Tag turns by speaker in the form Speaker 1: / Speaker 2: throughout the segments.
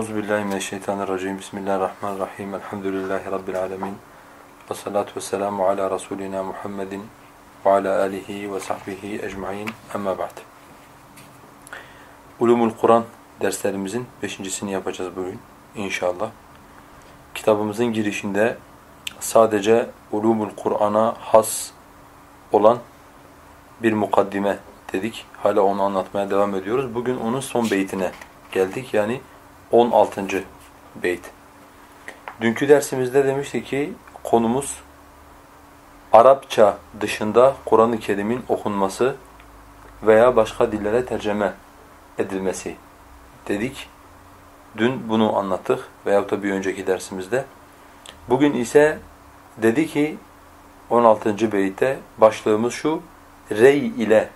Speaker 1: Euzu billahi mineşşeytanirracim. Bismillahirrahmanirrahim. Elhamdülillahi rabbil alamin. Ve salatu vesselamu ala rasulina Muhammedin ve ala alihi ve sahbihi ecmaîn. Amma ba'd. Ulumul Kur'an derslerimizin beşincisini yapacağız bugün inşallah. Kitabımızın girişinde sadece Ulumul Kur'an'a has olan bir mukaddime dedik. Hala onu anlatmaya devam ediyoruz. Bugün onun son beytine geldik. Yani 16. beyt. Dünkü dersimizde demiştik ki konumuz Arapça dışında Kur'an-ı Kerim'in okunması veya başka dillere tercüme edilmesi dedik. Dün bunu anlattık veyahut da bir önceki dersimizde. Bugün ise dedi ki 16. beyte başlığımız şu rey ile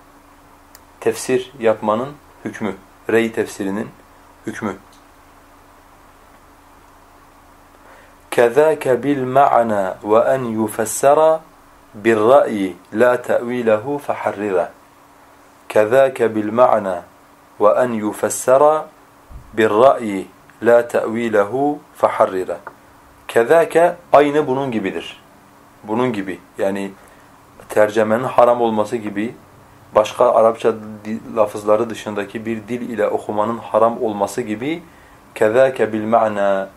Speaker 1: tefsir yapmanın hükmü. Rey tefsirinin hükmü. كذاك بالمعنى وأن يفسر بالرأي لا تأويله فحرره كذاك بالمعنى وأن يفسر بالرأي لا تأويله فحرره Kezâke aynı bunun gibidir. Bunun gibi. Yani tercemenin haram olması gibi başka Arapça lafızları dışındaki bir dil ile okumanın haram olması gibi kezâke bil ma'na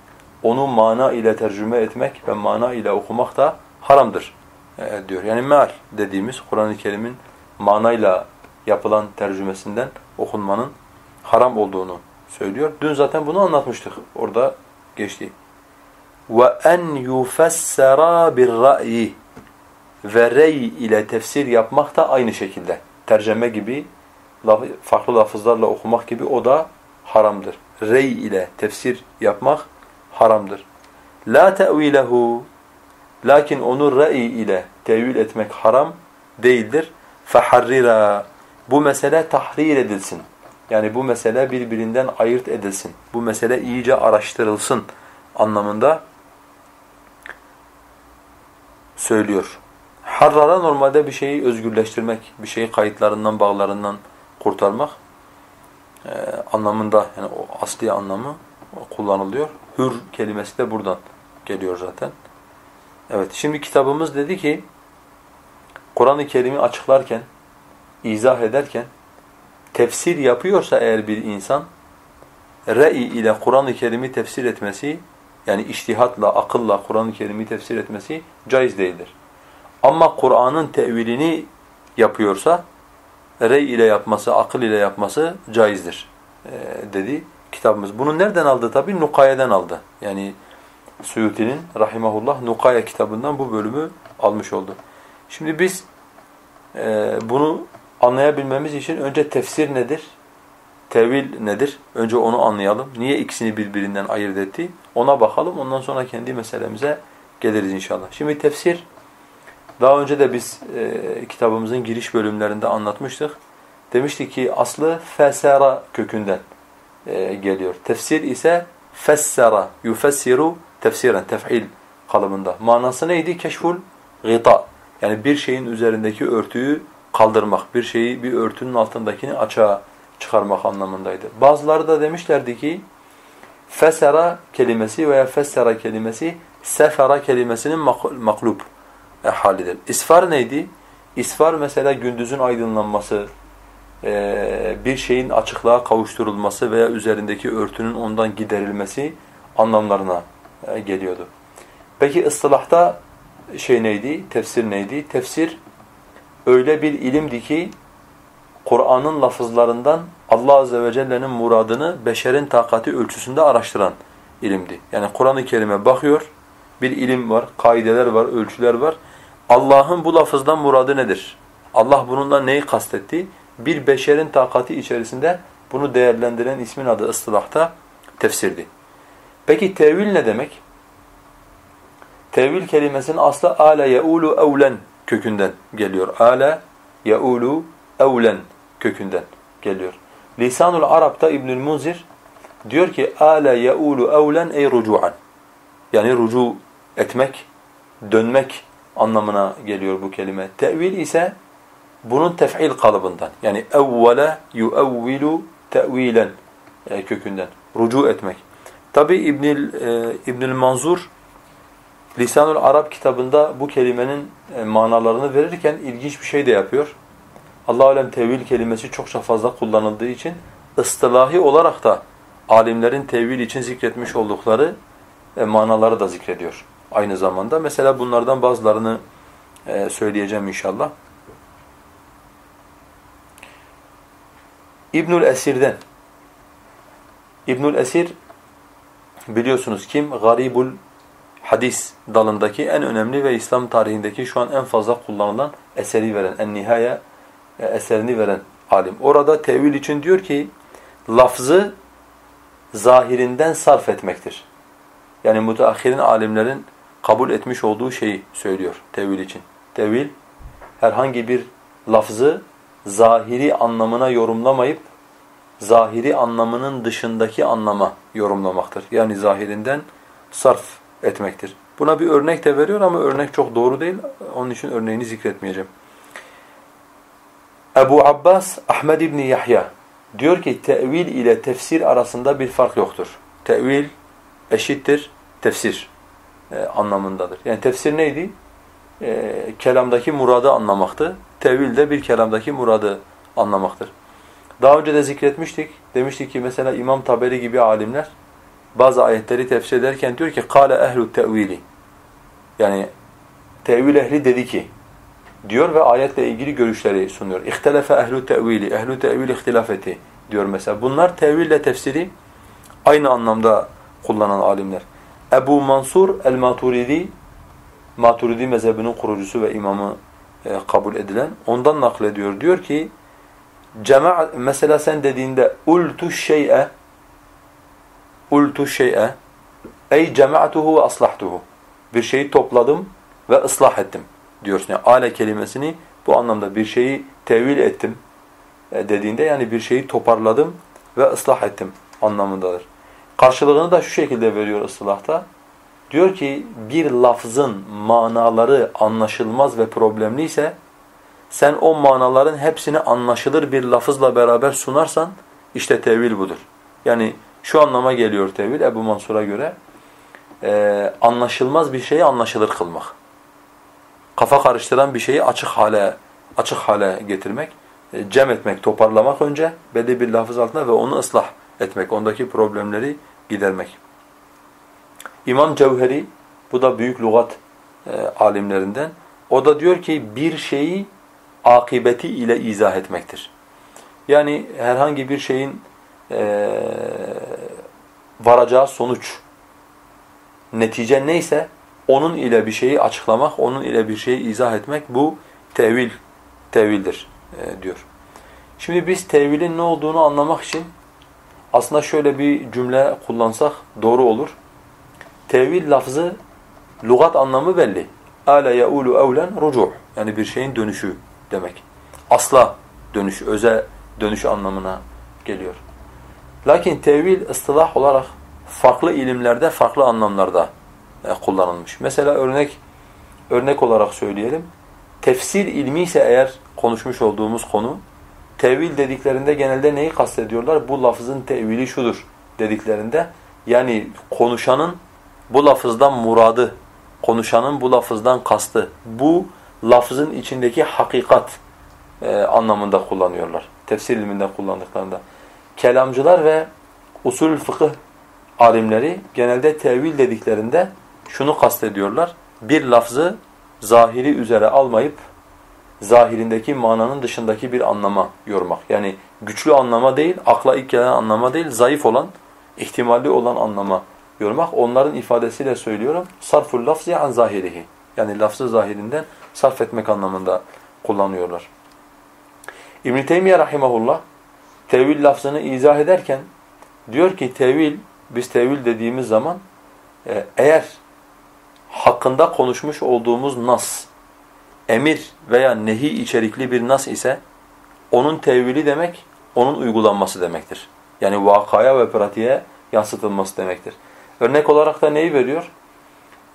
Speaker 1: onu mana ile tercüme etmek ve mana ile okumak da haramdır e, diyor. Yani meal dediğimiz Kur'an-ı Kerim'in manayla yapılan tercümesinden okunmanın haram olduğunu söylüyor. Dün zaten bunu anlatmıştık. Orada geçti. Yufessara bir ra'yi ve rey ile tefsir yapmak da aynı şekilde. Tercüme gibi farklı lafızlarla okumak gibi o da haramdır. Rey ile tefsir yapmak haramdır. La te'vilehu lakin onu rey ile tevil etmek haram değildir. Feharrira bu mesele tahrir edilsin. Yani bu mesele birbirinden ayırt edilsin. Bu mesele iyice araştırılsın anlamında söylüyor. Harrara normalde bir şeyi özgürleştirmek, bir şeyi kayıtlarından, bağlarından kurtarmak e, anlamında yani o asli anlamı kullanılıyor. Hür kelimesi de buradan geliyor zaten. Evet, şimdi kitabımız dedi ki Kur'an-ı Kerim'i açıklarken, izah ederken tefsir yapıyorsa eğer bir insan re'i ile Kur'an-ı Kerim'i tefsir etmesi yani iştihatla, akılla Kur'an-ı Kerim'i tefsir etmesi caiz değildir. Ama Kur'an'ın tevilini yapıyorsa rey ile yapması, akıl ile yapması caizdir ee, dedi kitabımız. Bunu nereden aldı tabi? Nukaye'den aldı. Yani Suyuti'nin rahimahullah Nukaye kitabından bu bölümü almış oldu. Şimdi biz e, bunu anlayabilmemiz için önce tefsir nedir? Tevil nedir? Önce onu anlayalım. Niye ikisini birbirinden ayırt etti? Ona bakalım. Ondan sonra kendi meselemize geliriz inşallah. Şimdi tefsir daha önce de biz e, kitabımızın giriş bölümlerinde anlatmıştık. Demiştik ki aslı fesera kökünden e, geliyor. Tefsir ise fessera, yufessiru tefsiren, tef'il kalıbında. Manası neydi? Keşful gıta. Yani bir şeyin üzerindeki örtüyü kaldırmak, bir şeyi bir örtünün altındakini açığa çıkarmak anlamındaydı. Bazıları da demişlerdi ki fesera kelimesi veya fessera kelimesi sefera kelimesinin maklub e, halidir. İsfar neydi? İsfar mesela gündüzün aydınlanması, bir şeyin açıklığa kavuşturulması veya üzerindeki örtünün ondan giderilmesi anlamlarına e, geliyordu. Peki ıstılahta şey neydi? Tefsir neydi? Tefsir öyle bir ilimdi ki Kur'an'ın lafızlarından Allah azze ve celle'nin muradını beşerin takati ölçüsünde araştıran ilimdi. Yani Kur'an-ı Kerim'e bakıyor, bir ilim var, kaideler var, ölçüler var. Allah'ın bu lafızdan muradı nedir? Allah bununla neyi kastetti? Bir beşerin takati içerisinde bunu değerlendiren ismin adı ıstılahta tefsirdi. Peki tevil ne demek? Tevil kelimesinin aslı ala yeulu evlen kökünden geliyor. Ala yeulu evlen kökünden geliyor. Lisanul Arap'ta İbnül Munzir diyor ki ala yeulu evlen ey rucu'an. Yani rucu etmek, dönmek anlamına geliyor bu kelime. Tevil ise bunun tef'il kalıbından. Yani evvele yuevvilu tevilen e, kökünden. Rucu etmek. Tabi İbnül, e, İbnül Manzur Lisanul Arap kitabında bu kelimenin e, manalarını verirken ilginç bir şey de yapıyor. Allah alem tevil kelimesi çokça fazla kullanıldığı için ıstılahi olarak da alimlerin tevil için zikretmiş oldukları e, manaları da zikrediyor aynı zamanda. Mesela bunlardan bazılarını e, söyleyeceğim inşallah. İbnül Esir'den İbnül Esir biliyorsunuz kim? Garibul hadis dalındaki en önemli ve İslam tarihindeki şu an en fazla kullanılan eseri veren, en nihaya e, eserini veren alim. Orada tevil için diyor ki lafzı zahirinden sarf etmektir. Yani müteahhirin alimlerin kabul etmiş olduğu şeyi söylüyor tevil için. Tevil herhangi bir lafzı zahiri anlamına yorumlamayıp zahiri anlamının dışındaki anlama yorumlamaktır. Yani zahirinden sarf etmektir. Buna bir örnek de veriyor ama örnek çok doğru değil. Onun için örneğini zikretmeyeceğim. Ebu Abbas Ahmed İbni Yahya diyor ki tevil ile tefsir arasında bir fark yoktur. Tevil eşittir tefsir e, anlamındadır. Yani tefsir neydi? E, kelamdaki muradı anlamaktı. Tevil de bir kelamdaki muradı anlamaktır. Daha önce de zikretmiştik. Demiştik ki mesela İmam Taberi gibi alimler bazı ayetleri tefsir ederken diyor ki kâle ehlu tevili. Yani tevil ehli dedi ki diyor ve ayetle ilgili görüşleri sunuyor. İhtelefe ehlu tevili, ehlu tevil ihtilaf etti diyor mesela. Bunlar teville tefsiri aynı anlamda kullanan alimler. Ebu Mansur el-Maturidi, Maturidi mezhebinin kurucusu ve imamı e, kabul edilen, ondan naklediyor. Diyor ki, Cema mesela sen dediğinde ultu şey'e ultu şey'e ey cema'tuhu ve aslahtuhu bir şeyi topladım ve ıslah ettim diyorsun. Yani ale kelimesini bu anlamda bir şeyi tevil ettim e, dediğinde yani bir şeyi toparladım ve ıslah ettim anlamındadır. Karşılığını da şu şekilde veriyor ıslahta. Diyor ki bir lafzın manaları anlaşılmaz ve problemli ise sen o manaların hepsini anlaşılır bir lafızla beraber sunarsan işte tevil budur. Yani şu anlama geliyor tevil Ebu Mansur'a göre e, anlaşılmaz bir şeyi anlaşılır kılmak. Kafa karıştıran bir şeyi açık hale açık hale getirmek, e, cem etmek, toparlamak önce belli bir lafız altında ve onu ıslah etmek, ondaki problemleri gidermek. İmam Cevheri, bu da büyük lügat e, alimlerinden, o da diyor ki bir şeyi akibeti ile izah etmektir. Yani herhangi bir şeyin e, varacağı sonuç, netice neyse onun ile bir şeyi açıklamak, onun ile bir şeyi izah etmek bu tevil, tevildir e, diyor. Şimdi biz tevilin ne olduğunu anlamak için aslında şöyle bir cümle kullansak doğru olur. Tevil lafzı lügat anlamı belli. Ale yeulu evlen rucu' yani bir şeyin dönüşü demek. Asla dönüş, öze dönüş anlamına geliyor. Lakin tevil ıstılah olarak farklı ilimlerde, farklı anlamlarda e, kullanılmış. Mesela örnek örnek olarak söyleyelim. Tefsir ilmi ise eğer konuşmuş olduğumuz konu, tevil dediklerinde genelde neyi kastediyorlar? Bu lafızın tevili şudur dediklerinde, yani konuşanın bu lafızdan muradı, konuşanın bu lafızdan kastı, bu lafızın içindeki hakikat e, anlamında kullanıyorlar. Tefsir ilminde kullandıklarında. Kelamcılar ve usul fıkıh alimleri genelde tevil dediklerinde şunu kastediyorlar. Bir lafzı zahiri üzere almayıp zahirindeki mananın dışındaki bir anlama yormak. Yani güçlü anlama değil, akla ilk gelen anlama değil, zayıf olan, ihtimalli olan anlama yormak. Onların ifadesiyle söylüyorum. Sarful lafzi an zahirihi. Yani lafzı zahirinden sarf etmek anlamında kullanıyorlar. İbn Teymiyye rahimehullah tevil lafzını izah ederken diyor ki tevil biz tevil dediğimiz zaman e, eğer hakkında konuşmuş olduğumuz nas emir veya nehi içerikli bir nas ise onun tevili demek onun uygulanması demektir. Yani vakaya ve pratiğe yansıtılması demektir. Örnek olarak da neyi veriyor?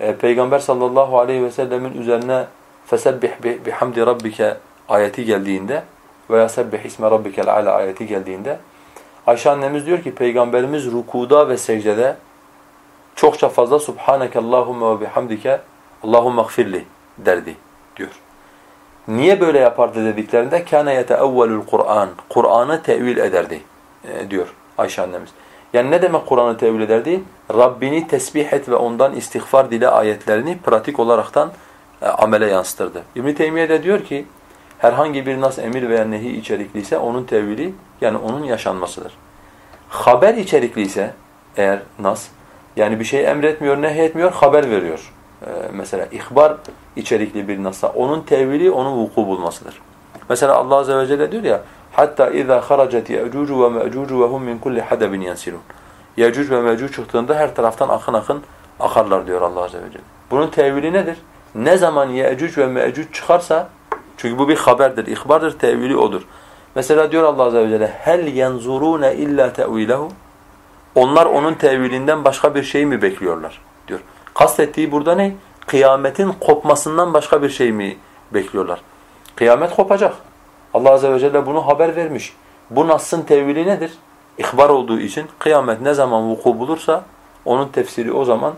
Speaker 1: Ee, Peygamber sallallahu aleyhi ve sellemin üzerine fesebbih bihamdi rabbike ayeti geldiğinde veya sebbih isme rabbikel ala ayeti geldiğinde Ayşe annemiz diyor ki Peygamberimiz rukuda ve secdede çokça fazla Subhaneke Allahümme ve bihamdike Allahümme gfirli derdi diyor. Niye böyle yapardı dediklerinde kâne yeteevvelul Kur'an. Kur'an'ı tevil ederdi e, diyor Ayşe annemiz. Yani ne demek Kur'an'ı tevil ederdi? Rabbini tesbih et ve ondan istiğfar dile ayetlerini pratik olaraktan e, amele yansıtırdı. İbn Teymiye de diyor ki herhangi bir nas emir veya nehi içerikliyse onun tevili yani onun yaşanmasıdır. Haber içerikliyse eğer nas yani bir şey emretmiyor, nehyetmiyor, haber veriyor. Ee, mesela ihbar içerikli bir nasa onun tevili onun vuku bulmasıdır. Mesela Allah azze ve celle diyor ya hatta ya'cucu ve ma'cucu ve hum min kulli hadabin yansilun. Ya'cuc ve Ma'cuc çıktığında her taraftan akın akın akarlar diyor Allah azze ve celle. Bunun tevili nedir? Ne zaman Ya'cuc ve Ma'cuc çıkarsa çünkü bu bir haberdir, ihbardır, tevili odur. Mesela diyor Allah azze ve celle hel yanzuruna illa ta'wilehu onlar onun tevilinden başka bir şey mi bekliyorlar diyor. Kastettiği burada ne? Kıyametin kopmasından başka bir şey mi bekliyorlar? Kıyamet kopacak. Allah azze ve celle bunu haber vermiş. Bu Nas'ın tevili nedir? İhbar olduğu için kıyamet ne zaman vuku bulursa onun tefsiri o zaman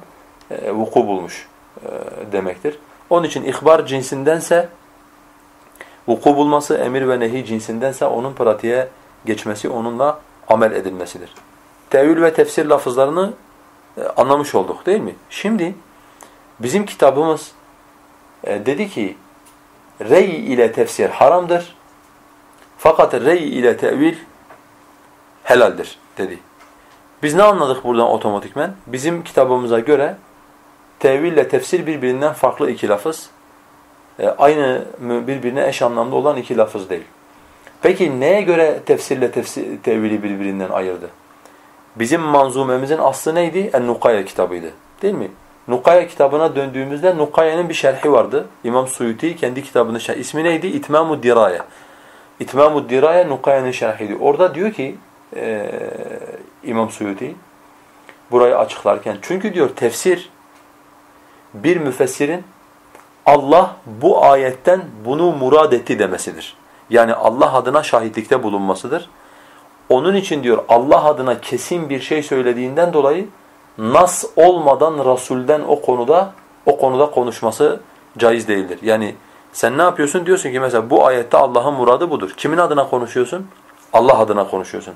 Speaker 1: e, vuku bulmuş e, demektir. Onun için ihbar cinsindense vuku bulması, emir ve nehi cinsindense onun pratiğe geçmesi, onunla amel edilmesidir tevil ve tefsir lafızlarını e, anlamış olduk değil mi? Şimdi bizim kitabımız e, dedi ki rey ile tefsir haramdır. Fakat rey ile tevil helaldir dedi. Biz ne anladık buradan otomatikmen? Bizim kitabımıza göre tevil ile tefsir birbirinden farklı iki lafız. E, aynı birbirine eş anlamda olan iki lafız değil. Peki neye göre tefsirle tefsir, tevili birbirinden ayırdı? Bizim manzumemizin aslı neydi? En-Nukaya kitabıydı. Değil mi? Nukaya kitabına döndüğümüzde Nukaya'nın bir şerhi vardı. İmam Suyuti kendi kitabının şerhi. İsmi neydi? İtmamud Diraye. İtmamud Diraye Nukaya'nın şerhiydi. Orada diyor ki e, İmam Suyuti burayı açıklarken çünkü diyor tefsir bir müfessirin Allah bu ayetten bunu murad etti demesidir. Yani Allah adına şahitlikte bulunmasıdır. Onun için diyor Allah adına kesin bir şey söylediğinden dolayı nas olmadan Rasul'den o konuda o konuda konuşması caiz değildir. Yani sen ne yapıyorsun? Diyorsun ki mesela bu ayette Allah'ın muradı budur. Kimin adına konuşuyorsun? Allah adına konuşuyorsun.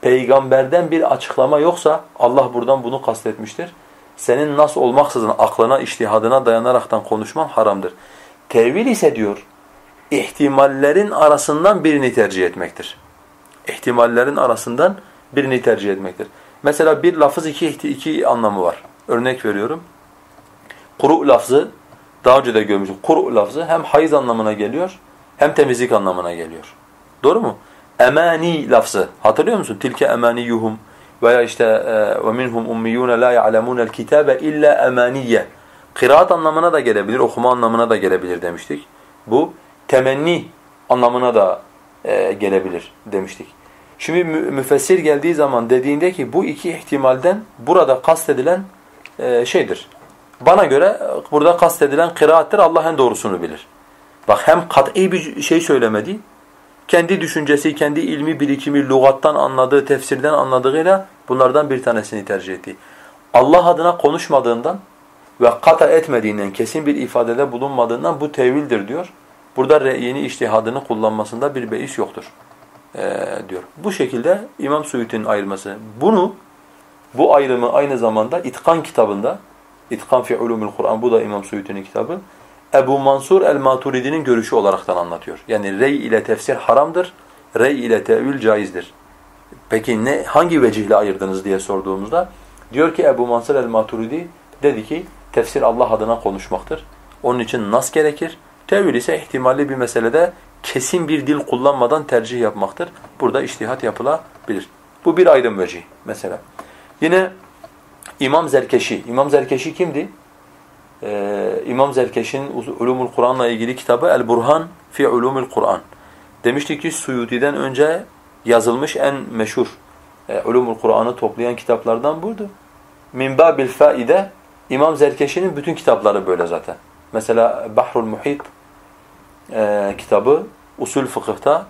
Speaker 1: Peygamberden bir açıklama yoksa Allah buradan bunu kastetmiştir. Senin nas olmaksızın aklına, iştihadına dayanaraktan konuşman haramdır. Tevil ise diyor ihtimallerin arasından birini tercih etmektir ihtimallerin arasından birini tercih etmektir. Mesela bir lafız iki, iki anlamı var. Örnek veriyorum. Kuru lafzı, daha önce de görmüştüm. Kuru lafzı hem hayız anlamına geliyor, hem temizlik anlamına geliyor. Doğru mu? Emani lafzı, hatırlıyor musun? Tilke emaniyuhum veya işte ve minhum ummiyun la ya'lemunel kitabe illa emaniye. Kıraat anlamına da gelebilir, okuma anlamına da gelebilir demiştik. Bu temenni anlamına da e, gelebilir demiştik. Şimdi müfessir geldiği zaman dediğinde ki bu iki ihtimalden burada kastedilen e, şeydir. Bana göre burada kastedilen kıraattir. Allah en doğrusunu bilir. Bak hem kat'i bir şey söylemedi. Kendi düşüncesi, kendi ilmi birikimi, lügattan anladığı, tefsirden anladığıyla bunlardan bir tanesini tercih etti. Allah adına konuşmadığından ve kata etmediğinden, kesin bir ifadede bulunmadığından bu tevildir diyor. Burada re'yini iştihadını kullanmasında bir beis yoktur e, diyor. Bu şekilde İmam Suyuti'nin ayırması. Bunu, bu ayrımı aynı zamanda İtkan kitabında, İtkan fi ulumul Kur'an, bu da İmam Suyuti'nin kitabı, Ebu Mansur el-Maturidi'nin görüşü olaraktan anlatıyor. Yani rey ile tefsir haramdır, rey ile tevil caizdir. Peki ne hangi vecihle ayırdınız diye sorduğumuzda diyor ki Ebu Mansur el-Maturidi dedi ki tefsir Allah adına konuşmaktır. Onun için nas gerekir. Tevil ise ihtimalli bir meselede kesin bir dil kullanmadan tercih yapmaktır. Burada iştihat yapılabilir. Bu bir ayrım vecih mesela. Yine İmam Zerkeşi. İmam Zerkeşi kimdi? Ee, İmam Zerkeşi'nin Ulumul Kur'an'la ilgili kitabı El Burhan fi Ulumul Kur'an. Demiştik ki Suyuti'den önce yazılmış en meşhur e, Ulumul Kur'an'ı toplayan kitaplardan buydu. Min babil faide İmam Zerkeşi'nin bütün kitapları böyle zaten. Mesela Bahrul Muhit e, kitabı usul fıkıhta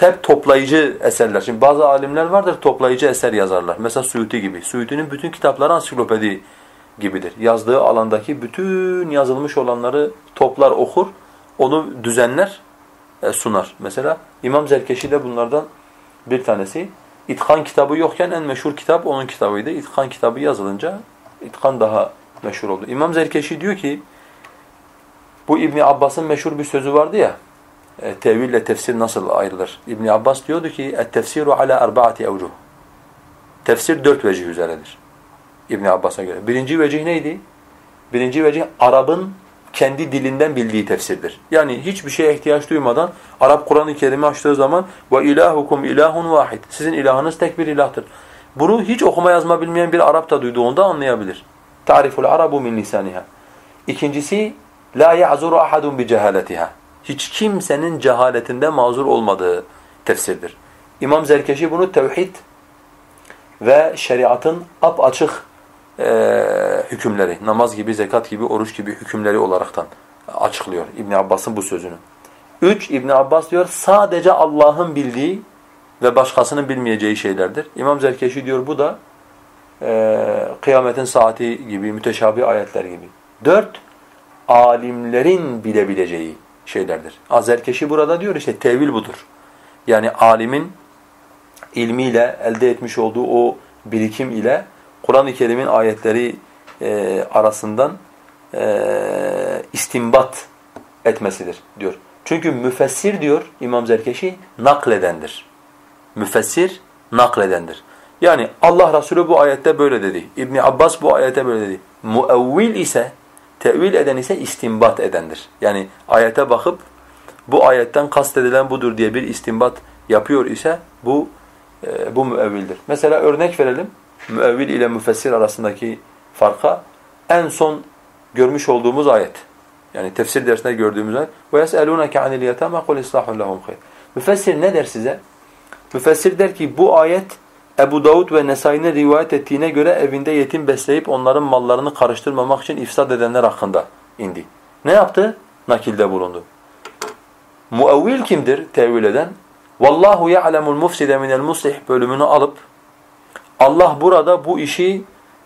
Speaker 1: hep toplayıcı eserler. Şimdi bazı alimler vardır toplayıcı eser yazarlar. Mesela Suyuti gibi. Suyuti'nin bütün kitapları ansiklopedi gibidir. Yazdığı alandaki bütün yazılmış olanları toplar okur, onu düzenler, e, sunar. Mesela İmam Zerkeşi de bunlardan bir tanesi. İtkan kitabı yokken en meşhur kitap onun kitabıydı. İtkan kitabı yazılınca İtkan daha meşhur oldu. İmam Zerkeşi diyor ki bu İbn Abbas'ın meşhur bir sözü vardı ya. E, teville tefsir nasıl ayrılır? İbn Abbas diyordu ki "Et-tefsiru ala arba'ati evcuh." Tefsir dört vecih üzeredir. İbn Abbas'a göre. Birinci vecih neydi? Birinci vecih Arap'ın kendi dilinden bildiği tefsirdir. Yani hiçbir şeye ihtiyaç duymadan Arap Kur'an-ı Kerim'i açtığı zaman ve ilahukum ilahun vahid. Sizin ilahınız tek bir ilahtır. Bunu hiç okuma yazma bilmeyen bir Arap da duyduğunda anlayabilir. Tariful arabu min lisaniha. İkincisi la ya'zuru ahadun bi cehaletiha. Hiç kimsenin cehaletinde mazur olmadığı tefsirdir. İmam Zerkeşi bunu tevhid ve şeriatın ap açık e, hükümleri, namaz gibi, zekat gibi, oruç gibi hükümleri olaraktan açıklıyor İbn Abbas'ın bu sözünü. Üç, İbn Abbas diyor sadece Allah'ın bildiği ve başkasının bilmeyeceği şeylerdir. İmam Zerkeşi diyor bu da e, kıyametin saati gibi, müteşabih ayetler gibi. Dört, alimlerin bilebileceği şeylerdir. Zerkeşi burada diyor işte tevil budur. Yani alimin ilmiyle elde etmiş olduğu o birikim ile Kur'an-ı Kerim'in ayetleri e, arasından e, istimbat etmesidir diyor. Çünkü müfessir diyor İmam Zerkeşi nakledendir. Müfessir nakledendir. Yani Allah Resulü bu ayette böyle dedi. İbn Abbas bu ayette böyle dedi. Muevvil ise tevil eden ise istimbat edendir. Yani ayete bakıp bu ayetten kastedilen budur diye bir istimbat yapıyor ise bu e, bu müevvildir. Mesela örnek verelim müevvil ile müfessir arasındaki farka en son görmüş olduğumuz ayet. Yani tefsir dersinde gördüğümüz ayet. وَيَسْأَلُونَكَ عَنِ الْيَتَامَا قُلْ إِصْلَحُ لَهُمْ خَيْرٌ Müfessir ne der size? Müfessir der ki bu ayet Ebu Davud ve Nesai'nin rivayet ettiğine göre evinde yetim besleyip onların mallarını karıştırmamak için ifsad edenler hakkında indi. Ne yaptı? Nakilde bulundu. Muevvil kimdir tevil eden? Vallahu ya'lemul mufside minel muslih bölümünü alıp Allah burada bu işi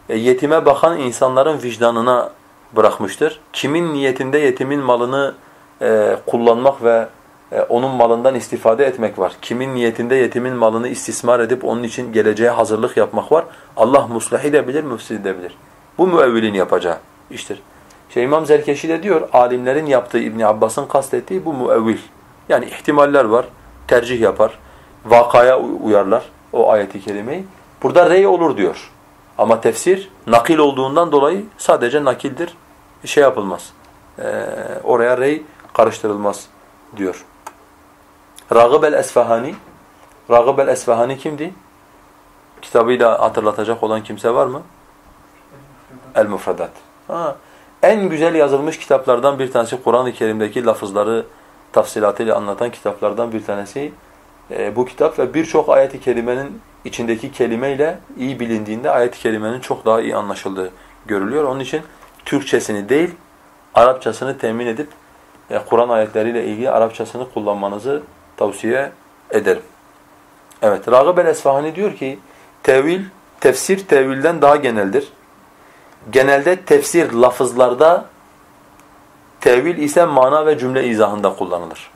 Speaker 1: e, yetime bakan insanların vicdanına bırakmıştır. Kimin niyetinde yetimin malını e, kullanmak ve onun malından istifade etmek var. Kimin niyetinde yetimin malını istismar edip onun için geleceğe hazırlık yapmak var. Allah muslahi de bilir, müfsid de bilir. Bu müevvilin yapacağı iştir. Şey İmam Zerkeşi de diyor, alimlerin yaptığı İbn Abbas'ın kastettiği bu müevvil. Yani ihtimaller var, tercih yapar, vakaya uyarlar o ayeti kerimeyi. Burada rey olur diyor. Ama tefsir nakil olduğundan dolayı sadece nakildir. Şey yapılmaz. Ee, oraya rey karıştırılmaz diyor. Ragıb el-Esfahani Ragıb el-Esfahani kimdi? Kitabıyla hatırlatacak olan kimse var mı? El-Mufradat. En güzel yazılmış kitaplardan bir tanesi Kur'an-ı Kerim'deki lafızları tafsilatıyla anlatan kitaplardan bir tanesi e, bu kitap ve birçok ayet-i kerimenin içindeki kelimeyle iyi bilindiğinde ayet-i kerimenin çok daha iyi anlaşıldığı görülüyor. Onun için Türkçesini değil, Arapçasını temin edip e, Kur'an ayetleriyle ilgili Arapçasını kullanmanızı tavsiye ederim. Evet, Ragıb el-Esfahani diyor ki, tevil, tefsir tevilden daha geneldir. Genelde tefsir lafızlarda, tevil ise mana ve cümle izahında kullanılır.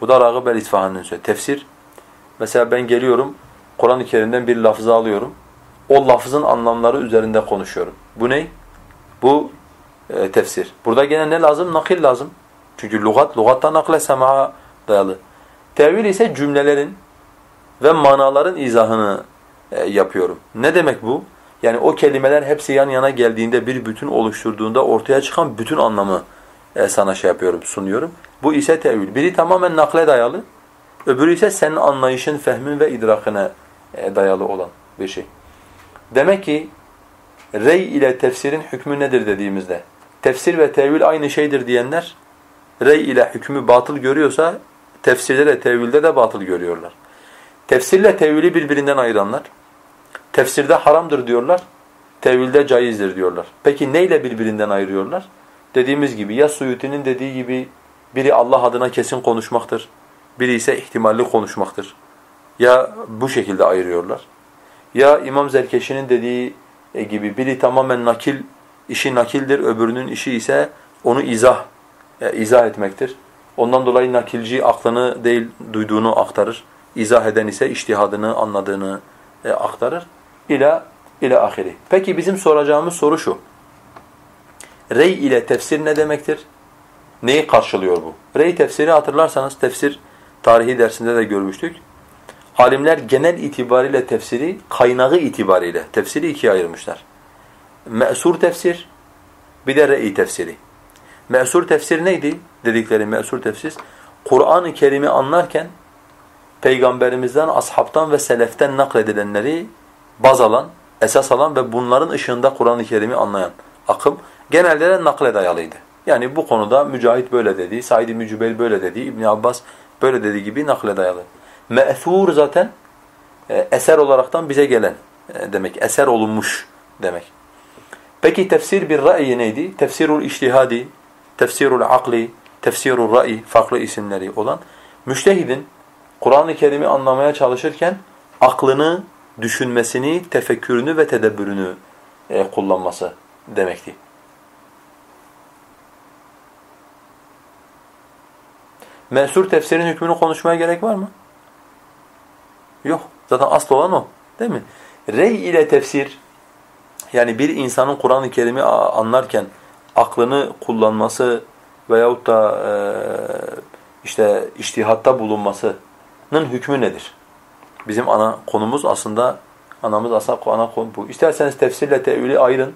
Speaker 1: Bu da Ragıb el-İsfahani'nin sözü. Tefsir, mesela ben geliyorum, Kur'an-ı Kerim'den bir lafızı alıyorum. O lafızın anlamları üzerinde konuşuyorum. Bu ne? Bu e, tefsir. Burada gene ne lazım? Nakil lazım. Çünkü lügat, lügatta nakle sema'a dayalı. Tevil ise cümlelerin ve manaların izahını e, yapıyorum. Ne demek bu? Yani o kelimeler hepsi yan yana geldiğinde bir bütün oluşturduğunda ortaya çıkan bütün anlamı e, sana şey yapıyorum, sunuyorum. Bu ise tevil. Biri tamamen nakle dayalı, öbürü ise senin anlayışın, fehmin ve idrakine dayalı olan bir şey. Demek ki rey ile tefsirin hükmü nedir dediğimizde tefsir ve tevil aynı şeydir diyenler rey ile hükmü batıl görüyorsa tefsirde de tevilde de batıl görüyorlar. Tefsirle tevili birbirinden ayıranlar tefsirde haramdır diyorlar, tevilde caizdir diyorlar. Peki neyle birbirinden ayırıyorlar? Dediğimiz gibi ya Suyuti'nin dediği gibi biri Allah adına kesin konuşmaktır. biri ise ihtimalli konuşmaktır. Ya bu şekilde ayırıyorlar. Ya İmam Zerkeşi'nin dediği e, gibi biri tamamen nakil, işi nakildir, öbürünün işi ise onu izah, e, izah etmektir. Ondan dolayı nakilci aklını değil duyduğunu aktarır. İzah eden ise iştihadını, anladığını e, aktarır. İla ila ahiri. Peki bizim soracağımız soru şu. Rey ile tefsir ne demektir? Neyi karşılıyor bu? Rey tefsiri hatırlarsanız tefsir tarihi dersinde de görmüştük. Alimler genel itibariyle tefsiri, kaynağı itibariyle tefsiri ikiye ayırmışlar. Me'sur tefsir, bir de re'i tefsiri. Me'sur tefsir neydi? Dedikleri me'sur tefsir, Kur'an-ı Kerim'i anlarken Peygamberimizden, ashabtan ve seleften nakledilenleri baz alan, esas alan ve bunların ışığında Kur'an-ı Kerim'i anlayan akım genelde de nakle dayalıydı. Yani bu konuda Mücahit böyle dedi, Said-i Mücübel böyle dedi, İbn Abbas böyle dediği gibi nakle dayalı. Me'thur zaten e, eser olaraktan bize gelen e, demek, eser olunmuş demek. Peki tefsir bir ra'yi neydi? Tefsirul iştihadi, tefsirul akli, tefsirul ra'i farklı isimleri olan müştehidin Kur'an-ı Kerim'i anlamaya çalışırken aklını, düşünmesini, tefekkürünü ve tedebbürünü e, kullanması demekti. Mensur tefsirin hükmünü konuşmaya gerek var mı? Yok. Zaten asıl olan o. Değil mi? Rey ile tefsir yani bir insanın Kur'an-ı Kerim'i anlarken aklını kullanması veyahut da e, işte iştihatta bulunmasının hükmü nedir? Bizim ana konumuz aslında anamız aslında ana konu bu. İsterseniz tefsirle tevili ayırın.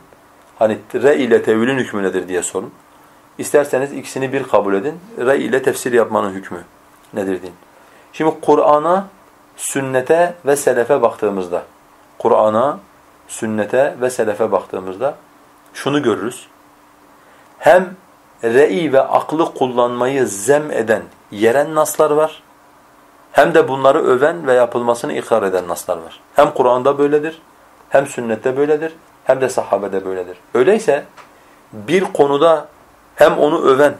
Speaker 1: Hani re ile tevilin hükmü nedir diye sorun. İsterseniz ikisini bir kabul edin. Re ile tefsir yapmanın hükmü nedir deyin. Şimdi Kur'an'a, sünnete ve selefe baktığımızda, Kur'an'a, sünnete ve selefe baktığımızda şunu görürüz. Hem re'i ve aklı kullanmayı zem eden, yeren naslar var. Hem de bunları öven ve yapılmasını ikrar eden naslar var. Hem Kur'an'da böyledir, hem sünnette böyledir, hem de sahabede böyledir. Öyleyse bir konuda hem onu öven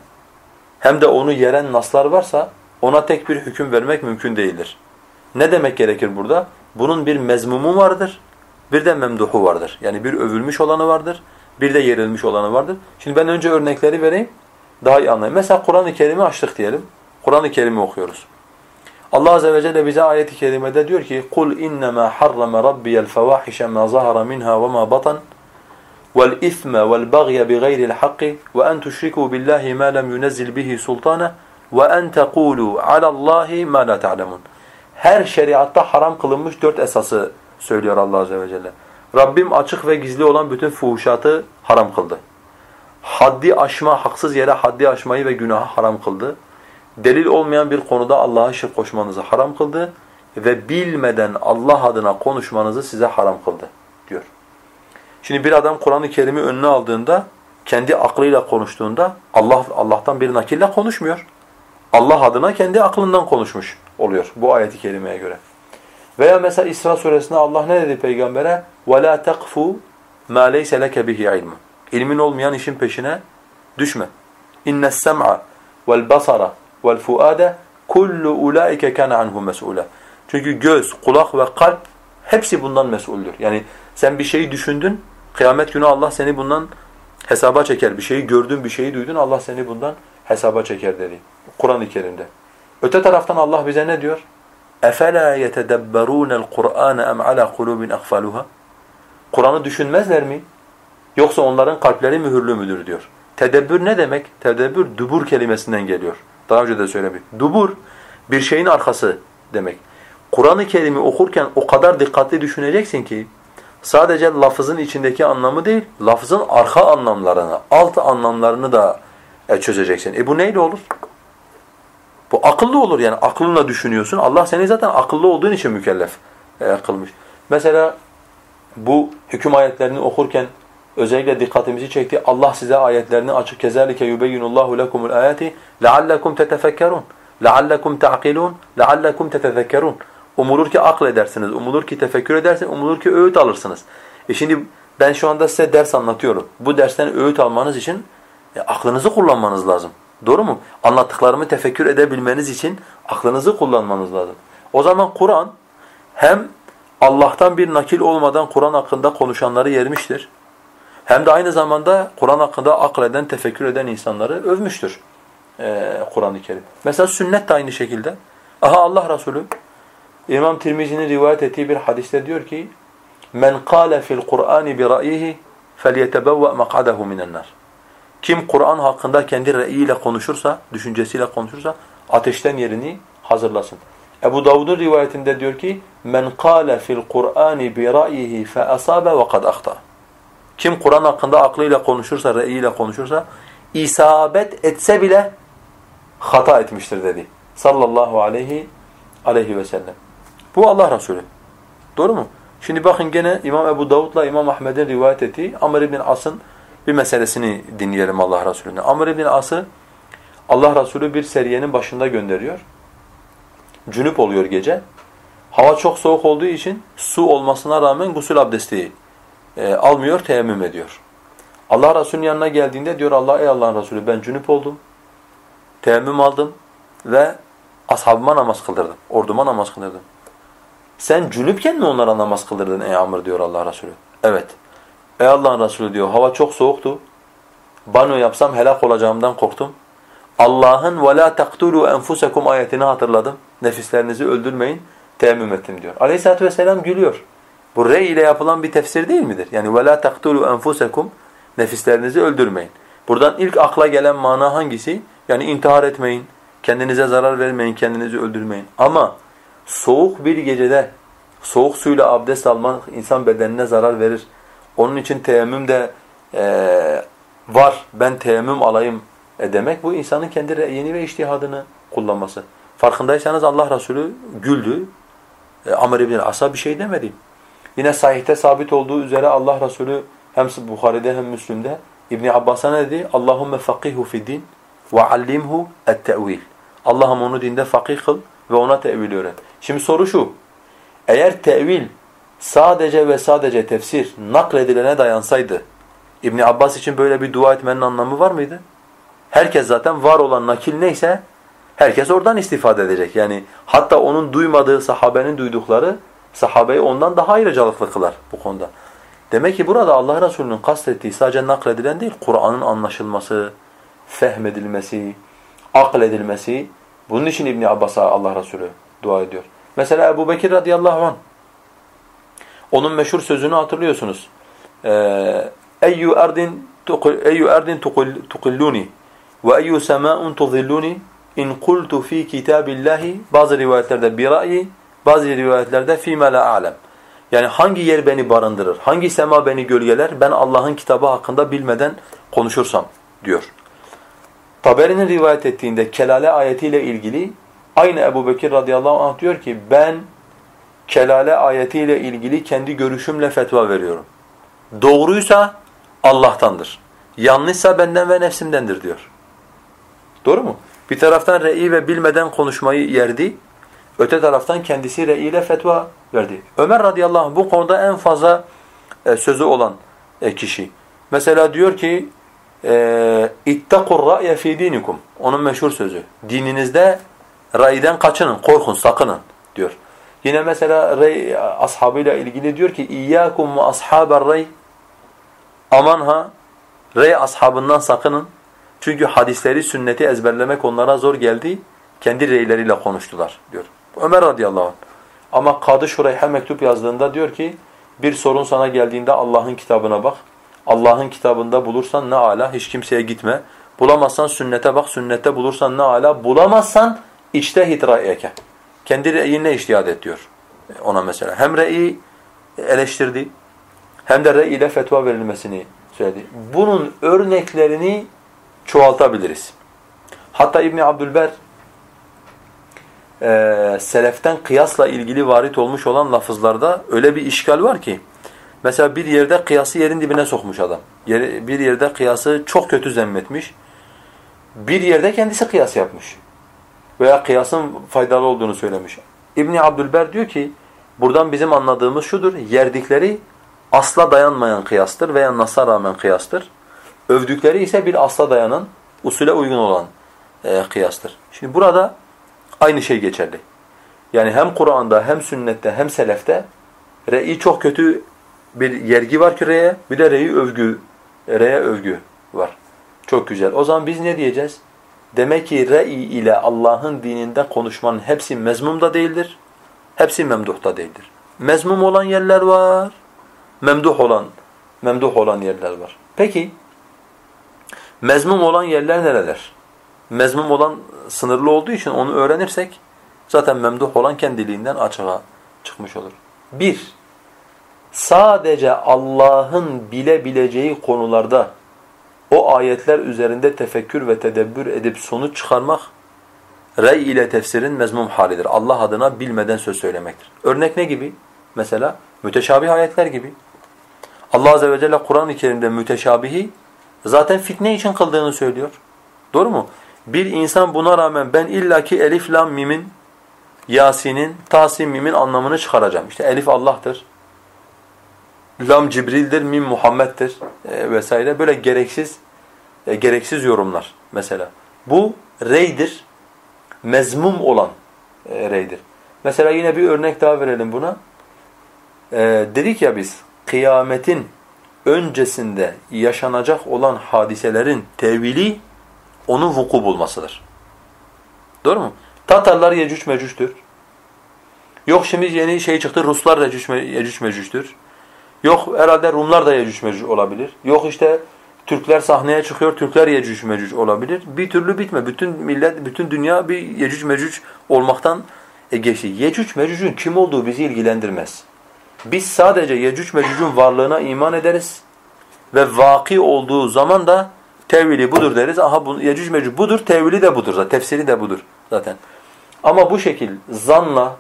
Speaker 1: hem de onu yeren naslar varsa ona tek bir hüküm vermek mümkün değildir. Ne demek gerekir burada? Bunun bir mezmumu vardır, bir de memduhu vardır. Yani bir övülmüş olanı vardır, bir de yerilmiş olanı vardır. Şimdi ben önce örnekleri vereyim, daha iyi anlayın. Mesela Kur'an-ı Kerim'i açtık diyelim. Kur'an-ı Kerim'i okuyoruz. Allah azze ve celle bize ayet-i kerimede diyor ki: "Kul innema harrama rabbiyel fawahişe ma zahara minha ve ma batan وَالْإِثْمَ وَالْبَغْيَ بِغَيْرِ الْحَقِّ وَأَنْ تُشْرِكُوا بِاللّٰهِ مَا لَمْ يُنَزِّلْ بِهِ سُلْطَانًا وَأَنْ تَقُولُوا عَلَى اللّٰهِ مَا لَا تَعْلَمُونَ Her şeriatta haram kılınmış dört esası söylüyor Allah Azze ve Celle. Rabbim açık ve gizli olan bütün fuhuşatı haram kıldı. Haddi aşma, haksız yere haddi aşmayı ve günahı haram kıldı. Delil olmayan bir konuda Allah'a şirk koşmanızı haram kıldı ve bilmeden Allah adına konuşmanızı size haram kıldı diyor. Şimdi bir adam Kur'an-ı Kerim'i önüne aldığında, kendi aklıyla konuştuğunda Allah Allah'tan bir nakille konuşmuyor. Allah adına kendi aklından konuşmuş oluyor bu ayeti kerimeye göre. Veya mesela İsra suresinde Allah ne dedi peygambere? وَلَا تَقْفُوا مَا لَيْسَ لَكَ بِهِ عِلْمٌ İlmin olmayan işin peşine düşme. اِنَّ السَّمْعَ وَالْبَصَرَ وَالْفُؤَادَ كُلُّ اُولَٰئِكَ كَانَ عَنْهُ مَسْئُولًا Çünkü göz, kulak ve kalp hepsi bundan mesuldür. Yani sen bir şeyi düşündün, Kıyamet günü Allah seni bundan hesaba çeker. Bir şeyi gördün, bir şeyi duydun, Allah seni bundan hesaba çeker dedi. Kur'an-ı Kerim'de. Öte taraftan Allah bize ne diyor? اَفَلَا يَتَدَبَّرُونَ الْقُرْآنَ اَمْ عَلَى قُلُوبٍ اَخْفَلُهَا Kur'an'ı düşünmezler mi? Yoksa onların kalpleri mühürlü müdür diyor. Tedebbür ne demek? Tedebbür dubur kelimesinden geliyor. Daha önce de söylemiş. Dubur bir şeyin arkası demek. Kur'an-ı Kerim'i okurken o kadar dikkatli düşüneceksin ki sadece lafızın içindeki anlamı değil, lafızın arka anlamlarını, alt anlamlarını da e, çözeceksin. E bu neyle olur? Bu akıllı olur yani aklınla düşünüyorsun. Allah seni zaten akıllı olduğun için mükellef e, kılmış. Mesela bu hüküm ayetlerini okurken özellikle dikkatimizi çekti. Allah size ayetlerini açık kezalike yubeyyinullahu lekumul ayati leallekum tetefekkerun. Leallekum ta'qilun, leallekum tetezekkerun. Umulur ki akledersiniz, umulur ki tefekkür edersiniz, umulur ki öğüt alırsınız. E şimdi ben şu anda size ders anlatıyorum. Bu dersten öğüt almanız için e, aklınızı kullanmanız lazım. Doğru mu? Anlattıklarımı tefekkür edebilmeniz için aklınızı kullanmanız lazım. O zaman Kur'an hem Allah'tan bir nakil olmadan Kur'an hakkında konuşanları yermiştir. Hem de aynı zamanda Kur'an hakkında akleden, tefekkür eden insanları övmüştür ee, Kur'an-ı Kerim. Mesela sünnet de aynı şekilde. Aha Allah Resulü İmam Tirmizi'nin rivayet ettiği bir hadiste diyor ki men kâle fil Kur'ani bi ra'yihi felyetebevve maq'adehu minen nar. Kim Kur'an hakkında kendi re'iyle konuşursa, düşüncesiyle konuşursa ateşten yerini hazırlasın. Ebu Davud'un rivayetinde diyor ki: "Men kâle fil Kur'ani bi ra'yihi fe asabe ve kad ahta." Kim Kur'an hakkında aklıyla konuşursa, re'iyle konuşursa isabet etse bile hata etmiştir dedi. Sallallahu aleyhi aleyhi ve sellem. Bu Allah Resulü. Doğru mu? Şimdi bakın gene İmam Ebu Davud'la İmam Ahmed'in rivayet ettiği Amr ibn As'ın bir meselesini dinleyelim Allah Resulü'nün. Amr ibn As'ı Allah Resulü bir seriyenin başında gönderiyor. Cünüp oluyor gece. Hava çok soğuk olduğu için su olmasına rağmen gusül abdesti e, almıyor, teyemmüm ediyor. Allah Resulü'nün yanına geldiğinde diyor Allah ey Allah'ın Resulü ben cünüp oldum. Teyemmüm aldım ve ashabıma namaz kıldırdım. Orduma namaz kıldırdım. Sen cünüpken mi onlara namaz kıldırdın ey Amr diyor Allah Resulü. Evet. Ey Allah'ın Resulü diyor hava çok soğuktu. Banyo yapsam helak olacağımdan korktum. Allah'ın وَلَا تَقْتُلُوا enfusekum ayetini hatırladım. Nefislerinizi öldürmeyin. Teyemmüm ettim diyor. Aleyhisselatü vesselam gülüyor. Bu re ile yapılan bir tefsir değil midir? Yani وَلَا تَقْتُلُوا enfusekum Nefislerinizi öldürmeyin. Buradan ilk akla gelen mana hangisi? Yani intihar etmeyin, kendinize zarar vermeyin, kendinizi öldürmeyin. Ama soğuk bir gecede soğuk suyla abdest almak insan bedenine zarar verir. Onun için teyemmüm de e, var, ben teyemmüm alayım e demek bu insanın kendi reyini ve iştihadını kullanması. Farkındaysanız Allah Resulü güldü. E, Amr ibn As'a bir şey demedi. Yine sahihte sabit olduğu üzere Allah Resulü hem Bukhari'de hem Müslim'de İbn Abbas'a ne dedi? Allahumme fakihu fi din ve allimhu et-te'vil. Allah'ım onu dinde fakih kıl ve ona tevil öğret. Şimdi soru şu. Eğer tevil sadece ve sadece tefsir nakledilene dayansaydı İbn Abbas için böyle bir dua etmenin anlamı var mıydı? Herkes zaten var olan nakil neyse herkes oradan istifade edecek. Yani hatta onun duymadığı sahabenin duydukları sahabeyi ondan daha ayrıcalıklı kılar bu konuda. Demek ki burada Allah Resulü'nün kastettiği sadece nakledilen değil, Kur'an'ın anlaşılması, fehmedilmesi, akledilmesi. Bunun için İbn Abbas'a Allah Resulü dua ediyor. Mesela Ebu Bekir radıyallahu anh. Onun meşhur sözünü hatırlıyorsunuz. Eyyü erdin eyyü erdin tukilluni ve eyyü sema'un tuzilluni in kultu fi kitabillahi bazı rivayetlerde bir ra'yi bazı rivayetlerde fîme la a'lem. Yani hangi yer beni barındırır, hangi sema beni gölgeler ben Allah'ın kitabı hakkında bilmeden konuşursam diyor. Taberi'nin rivayet ettiğinde kelale ayetiyle ilgili aynı Ebu Bekir radıyallahu anh diyor ki ben kelale ayetiyle ilgili kendi görüşümle fetva veriyorum. Doğruysa Allah'tandır. Yanlışsa benden ve nefsimdendir diyor. Doğru mu? Bir taraftan re'i ve bilmeden konuşmayı yerdi. Öte taraftan kendisi re'iyle fetva verdi. Ömer radıyallahu anh bu konuda en fazla e, sözü olan e, kişi. Mesela diyor ki اِتَّقُوا الرَّأْيَ ف۪ي دِينِكُمْ Onun meşhur sözü. Dininizde rayden kaçının, korkun, sakının diyor. Yine mesela rey ashabıyla ilgili diyor ki İyyakum ve ashaber rey aman ha rey ashabından sakının. Çünkü hadisleri, sünneti ezberlemek onlara zor geldi. Kendi reyleriyle konuştular diyor. Ömer radıyallahu anh. Ama Kadı Şureyh'e mektup yazdığında diyor ki bir sorun sana geldiğinde Allah'ın kitabına bak. Allah'ın kitabında bulursan ne ala hiç kimseye gitme. Bulamazsan sünnete bak, sünnette bulursan ne ala bulamazsan içte hitrayeke. Kendi reyinle iştihad et diyor ona mesela. Hem reyi eleştirdi hem de rey ile fetva verilmesini söyledi. Bunun örneklerini çoğaltabiliriz. Hatta İbn Abdülber e, seleften kıyasla ilgili varit olmuş olan lafızlarda öyle bir işgal var ki mesela bir yerde kıyası yerin dibine sokmuş adam. bir yerde kıyası çok kötü zemmetmiş. Bir yerde kendisi kıyas yapmış. Veya kıyasın faydalı olduğunu söylemiş. İbn Abdülber diyor ki buradan bizim anladığımız şudur. Yerdikleri asla dayanmayan kıyastır veya nasa rağmen kıyastır. Övdükleri ise bir asla dayanan, usule uygun olan e, kıyastır. Şimdi burada aynı şey geçerli. Yani hem Kur'an'da hem sünnette hem selefte re'i çok kötü bir yergi var ki re'ye bir de re'i övgü, re'ye övgü var. Çok güzel. O zaman biz ne diyeceğiz? Demek ki re'i ile Allah'ın dininde konuşmanın hepsi mezmum da değildir. Hepsi memduh da değildir. Mezmum olan yerler var. Memduh olan memduh olan yerler var. Peki mezmum olan yerler nereler? Mezmum olan sınırlı olduğu için onu öğrenirsek zaten memduh olan kendiliğinden açığa çıkmış olur. Bir, sadece Allah'ın bilebileceği konularda o ayetler üzerinde tefekkür ve tedebbür edip sonuç çıkarmak rey ile tefsirin mezmum halidir. Allah adına bilmeden söz söylemektir. Örnek ne gibi? Mesela müteşabih ayetler gibi. Allah azze ve celle Kur'an-ı Kerim'de müteşabihi zaten fitne için kıldığını söylüyor. Doğru mu? Bir insan buna rağmen ben illaki elif lam mimin Yasin'in, Tasim mimin anlamını çıkaracağım. İşte elif Allah'tır. Lam Cibril'dir, mim Muhammed'dir e, vesaire. Böyle gereksiz e, gereksiz yorumlar mesela. Bu reydir. Mezmum olan e, reydir. Mesela yine bir örnek daha verelim buna. E, dedik ya biz kıyametin öncesinde yaşanacak olan hadiselerin tevili onun vuku bulmasıdır. Doğru mu? Tatarlar Yecüc Mecüc'tür. Yok şimdi yeni şey çıktı Ruslar Yecüc Mecüc'tür. Yok herhalde Rumlar da Yecüc Mecüc olabilir. Yok işte Türkler sahneye çıkıyor, Türkler Yecüc Mecüc olabilir. Bir türlü bitme. Bütün millet, bütün dünya bir Yecüc Mecüc olmaktan e, geçti. Yecüc Mecüc'ün kim olduğu bizi ilgilendirmez. Biz sadece Yecüc Mecüc'ün varlığına iman ederiz ve vaki olduğu zaman da tevili budur deriz. Aha bu Yecüc Mecüc budur, tevili de budur zaten, tefsiri de budur zaten. Ama bu şekil zanla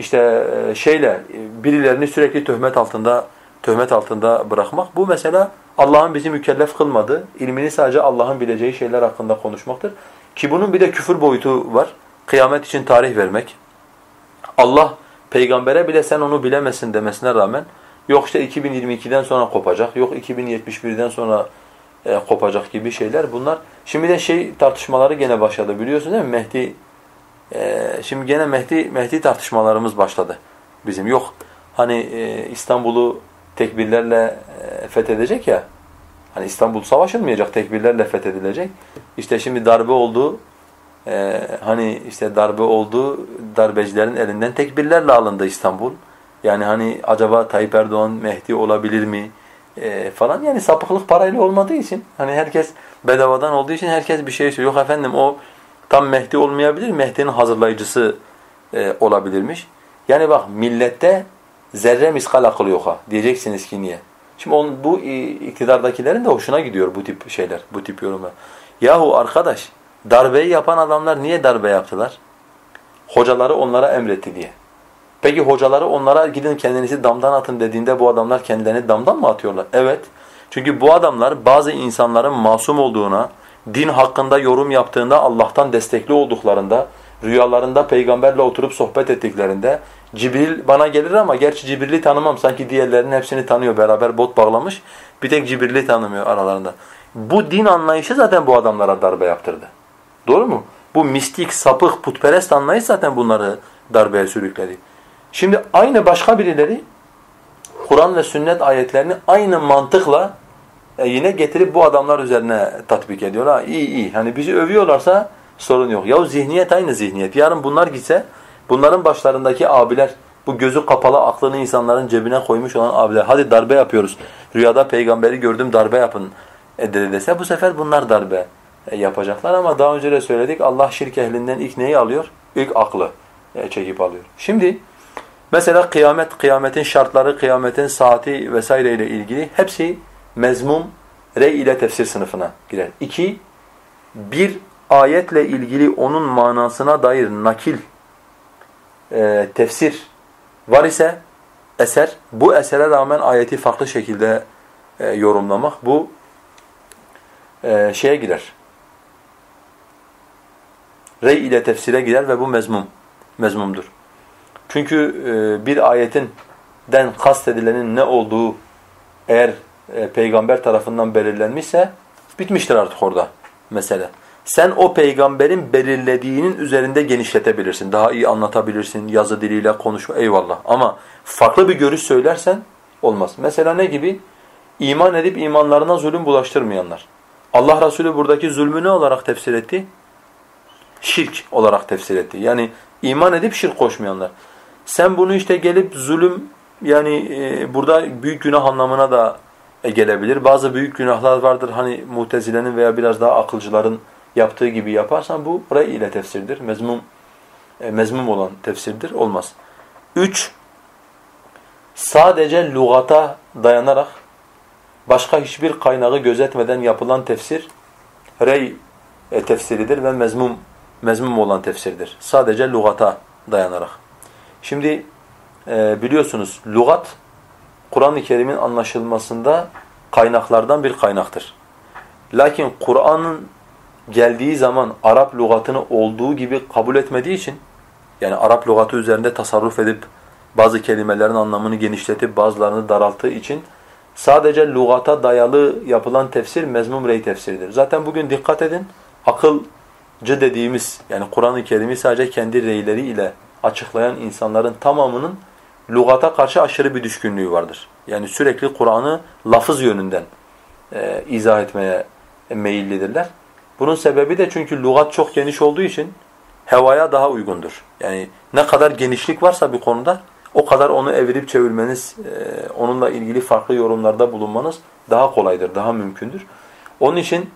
Speaker 1: işte e, şeyle e, birilerini sürekli töhmet altında töhmet altında bırakmak bu mesela Allah'ın bizi mükellef kılmadığı, ilmini sadece Allah'ın bileceği şeyler hakkında konuşmaktır. Ki bunun bir de küfür boyutu var. Kıyamet için tarih vermek. Allah peygambere bile sen onu bilemesin demesine rağmen yok işte 2022'den sonra kopacak, yok 2071'den sonra e, kopacak gibi şeyler bunlar. Şimdi de şey tartışmaları gene başladı biliyorsun değil mi? Mehdi e, şimdi gene Mehdi Mehdi tartışmalarımız başladı bizim. Yok hani e, İstanbul'u tekbirlerle e, fethedecek ya. Hani İstanbul savaşılmayacak, tekbirlerle fethedilecek. İşte şimdi darbe oldu. E, hani işte darbe oldu, darbecilerin elinden tekbirlerle alındı İstanbul. Yani hani acaba Tayyip Erdoğan Mehdi olabilir mi? E, falan yani sapıklık parayla olmadığı için hani herkes bedavadan olduğu için herkes bir şey söylüyor. Yok efendim o tam Mehdi olmayabilir, Mehdi'nin hazırlayıcısı e, olabilirmiş. Yani bak millette zerre miskal akıl yok ha. Diyeceksiniz ki niye? Şimdi on, bu iktidardakilerin de hoşuna gidiyor bu tip şeyler, bu tip yorumlar. Yahu arkadaş, darbeyi yapan adamlar niye darbe yaptılar? Hocaları onlara emretti diye. Peki hocaları onlara gidin kendinizi damdan atın dediğinde bu adamlar kendilerini damdan mı atıyorlar? Evet. Çünkü bu adamlar bazı insanların masum olduğuna, din hakkında yorum yaptığında Allah'tan destekli olduklarında, rüyalarında peygamberle oturup sohbet ettiklerinde, Cibril bana gelir ama gerçi Cibril'i tanımam. Sanki diğerlerinin hepsini tanıyor beraber bot bağlamış. Bir tek Cibril'i tanımıyor aralarında. Bu din anlayışı zaten bu adamlara darbe yaptırdı. Doğru mu? Bu mistik, sapık, putperest anlayış zaten bunları darbeye sürükledi. Şimdi aynı başka birileri Kur'an ve sünnet ayetlerini aynı mantıkla e, yine getirip bu adamlar üzerine tatbik ediyorlar. İyi iyi. Hani bizi övüyorlarsa sorun yok. Yahu zihniyet aynı zihniyet. Yarın bunlar gitse bunların başlarındaki abiler bu gözü kapalı aklını insanların cebine koymuş olan abiler hadi darbe yapıyoruz. Rüyada peygamberi gördüm darbe yapın e, dedi dese bu sefer bunlar darbe e, yapacaklar ama daha önce de söyledik Allah şirk ehlinden ilk neyi alıyor? İlk aklı çekip alıyor. Şimdi mesela kıyamet, kıyametin şartları, kıyametin saati vesaire ile ilgili hepsi mezmum rey ile tefsir sınıfına girer. İki, bir ayetle ilgili onun manasına dair nakil, e, tefsir var ise eser, bu esere rağmen ayeti farklı şekilde e, yorumlamak, bu e, şeye girer. Rey ile tefsire girer ve bu mezmum, mezmumdur. Çünkü e, bir ayetin den kastedilenin ne olduğu eğer e, peygamber tarafından belirlenmişse bitmiştir artık orada mesele. sen o peygamberin belirlediğinin üzerinde genişletebilirsin. Daha iyi anlatabilirsin, yazı diliyle konuşma eyvallah. Ama farklı bir görüş söylersen olmaz. Mesela ne gibi? İman edip imanlarına zulüm bulaştırmayanlar. Allah Resulü buradaki zulmü ne olarak tefsir etti? Şirk olarak tefsir etti. Yani iman edip şirk koşmayanlar. Sen bunu işte gelip zulüm yani e, burada büyük günah anlamına da gelebilir. Bazı büyük günahlar vardır hani mutezilenin veya biraz daha akılcıların yaptığı gibi yaparsan bu rey ile tefsirdir. Mezmum e, mezmum olan tefsirdir. Olmaz. Üç, sadece lugata dayanarak başka hiçbir kaynağı gözetmeden yapılan tefsir rey e, tefsiridir ve mezmum mezmum olan tefsirdir. Sadece lugata dayanarak. Şimdi e, biliyorsunuz lugat Kur'an-ı Kerim'in anlaşılmasında kaynaklardan bir kaynaktır. Lakin Kur'an'ın geldiği zaman Arap lügatını olduğu gibi kabul etmediği için yani Arap lügatı üzerinde tasarruf edip bazı kelimelerin anlamını genişletip bazılarını daralttığı için sadece lügata dayalı yapılan tefsir mezmum rey tefsiridir. Zaten bugün dikkat edin akılcı dediğimiz yani Kur'an-ı Kerim'i sadece kendi reyleri ile açıklayan insanların tamamının lügata karşı aşırı bir düşkünlüğü vardır. Yani sürekli Kur'an'ı lafız yönünden e, izah etmeye meyillidirler. Bunun sebebi de çünkü lügat çok geniş olduğu için hevaya daha uygundur. Yani ne kadar genişlik varsa bir konuda o kadar onu evirip çevirmeniz, e, onunla ilgili farklı yorumlarda bulunmanız daha kolaydır, daha mümkündür. Onun için